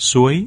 suối.